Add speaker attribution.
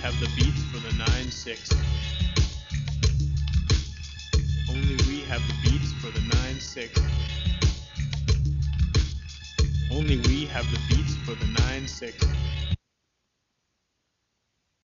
Speaker 1: have the beats for the 9-6. Only we have the beats for the 9-6. Only we have the beats